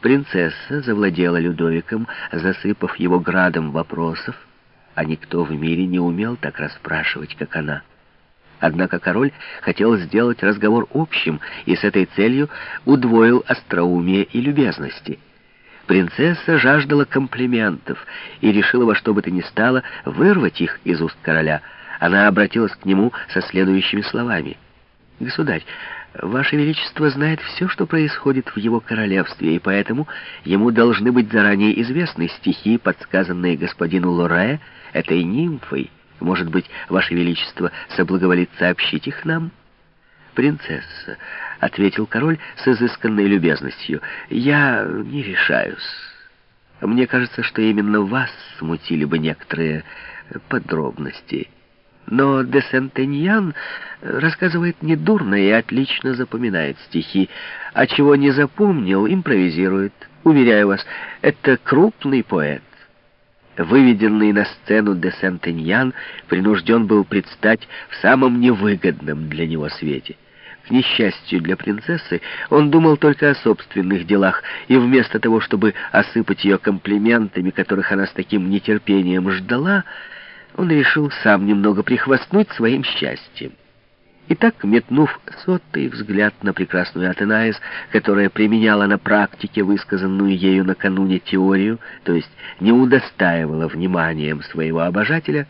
Принцесса завладела Людовиком, засыпав его градом вопросов, а никто в мире не умел так расспрашивать, как она. Однако король хотел сделать разговор общим и с этой целью удвоил остроумие и любезности. Принцесса жаждала комплиментов и решила во что бы то ни стало вырвать их из уст короля. Она обратилась к нему со следующими словами. «Государь, Ваше Величество знает все, что происходит в его королевстве, и поэтому ему должны быть заранее известны стихи, подсказанные господину Лоре, этой нимфой. Может быть, Ваше Величество соблаговолит сообщить их нам?» «Принцесса», — ответил король с изысканной любезностью, — «я не решаюсь. Мне кажется, что именно вас смутили бы некоторые подробности». Но де Сентеньян рассказывает недурно и отлично запоминает стихи, а чего не запомнил, импровизирует. Уверяю вас, это крупный поэт. Выведенный на сцену де Сентеньян принужден был предстать в самом невыгодном для него свете. К несчастью для принцессы, он думал только о собственных делах, и вместо того, чтобы осыпать ее комплиментами, которых она с таким нетерпением ждала, он решил сам немного прихвастнуть своим счастьем. Итак, метнув сотый взгляд на прекрасную Атенаис, которая применяла на практике высказанную ею накануне теорию, то есть не удостаивала вниманием своего обожателя,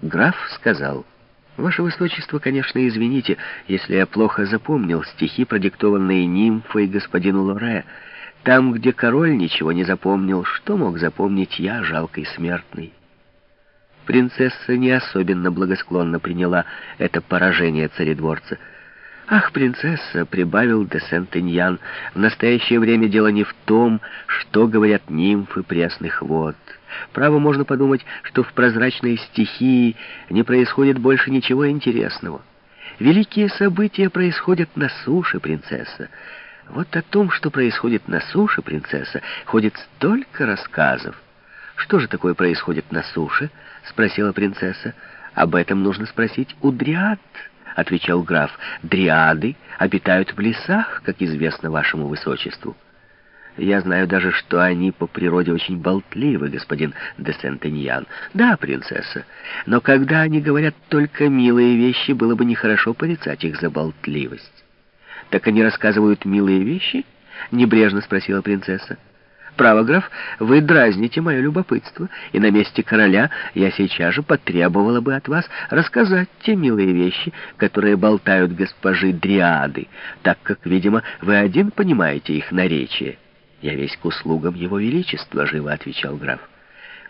граф сказал, «Ваше Высочество, конечно, извините, если я плохо запомнил стихи, продиктованные нимфой господину Лоре. Там, где король ничего не запомнил, что мог запомнить я, жалкий смертный?» Принцесса не особенно благосклонно приняла это поражение царедворца. «Ах, принцесса!» — прибавил де Сентеньян. «В настоящее время дело не в том, что говорят нимфы пресных вод. Право, можно подумать, что в прозрачной стихии не происходит больше ничего интересного. Великие события происходят на суше, принцесса. Вот о том, что происходит на суше, принцесса, ходит столько рассказов. «Что же такое происходит на суше?» — спросила принцесса. «Об этом нужно спросить у дриад», — отвечал граф. «Дриады обитают в лесах, как известно вашему высочеству». Я знаю даже, что они по природе очень болтливы, господин де Сентеньян. Да, принцесса, но когда они говорят только милые вещи, было бы нехорошо порицать их за болтливость. Так они рассказывают милые вещи? Небрежно спросила принцесса. Право, граф, вы дразните мое любопытство, и на месте короля я сейчас же потребовала бы от вас рассказать те милые вещи, которые болтают госпожи Дриады, так как, видимо, вы один понимаете их наречие. Я весь к услугам его величества, живо отвечал граф.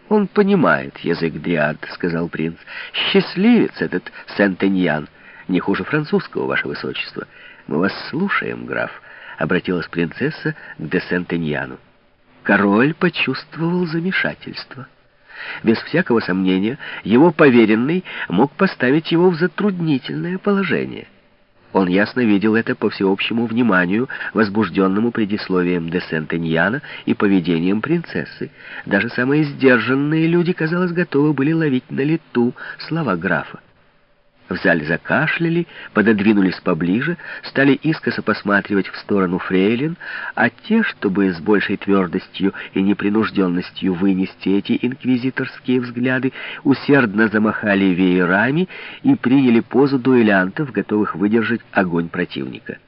«Он понимает язык дриад», — сказал принц. «Счастливец этот Сентеньян, не хуже французского, ваше высочество. Мы вас слушаем, граф», — обратилась принцесса к де Сентеньяну. Король почувствовал замешательство. Без всякого сомнения, его поверенный мог поставить его в затруднительное положение. Он ясно видел это по всеобщему вниманию, возбужденному предисловием де Сентеньяна и поведением принцессы. Даже самые сдержанные люди, казалось, готовы были ловить на лету слова графа. В зале закашляли, пододвинулись поближе, стали искоса посматривать в сторону фрейлин, а те, чтобы с большей твердостью и непринужденностью вынести эти инквизиторские взгляды, усердно замахали веерами и приняли позу дуэлянтов, готовых выдержать огонь противника.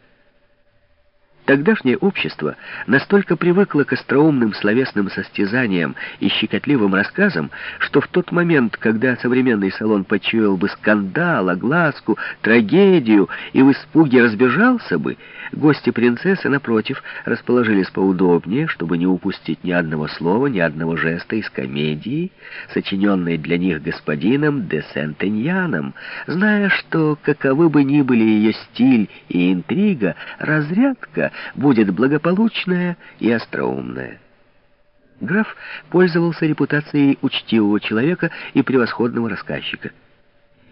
Тогдашнее общество настолько привыкло к остроумным словесным состязаниям и щекотливым рассказам, что в тот момент, когда современный салон почуял бы скандал, огласку, трагедию и в испуге разбежался бы, гости принцессы, напротив, расположились поудобнее, чтобы не упустить ни одного слова, ни одного жеста из комедии, сочиненной для них господином де Сентеньяном, зная, что, каковы бы ни были ее стиль и интрига, разрядка — будет благополучная и остроумная. Граф пользовался репутацией учтивого человека и превосходного рассказчика.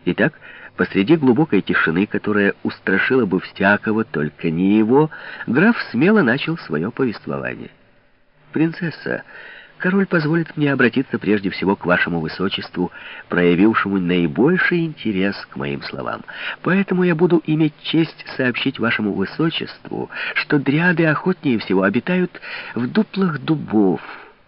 Итак, посреди глубокой тишины, которая устрашила бы всякого, только не его, граф смело начал свое повествование. «Принцесса, Король позволит мне обратиться прежде всего к вашему высочеству, проявившему наибольший интерес к моим словам. Поэтому я буду иметь честь сообщить вашему высочеству, что дриады охотнее всего обитают в дуплах дубов,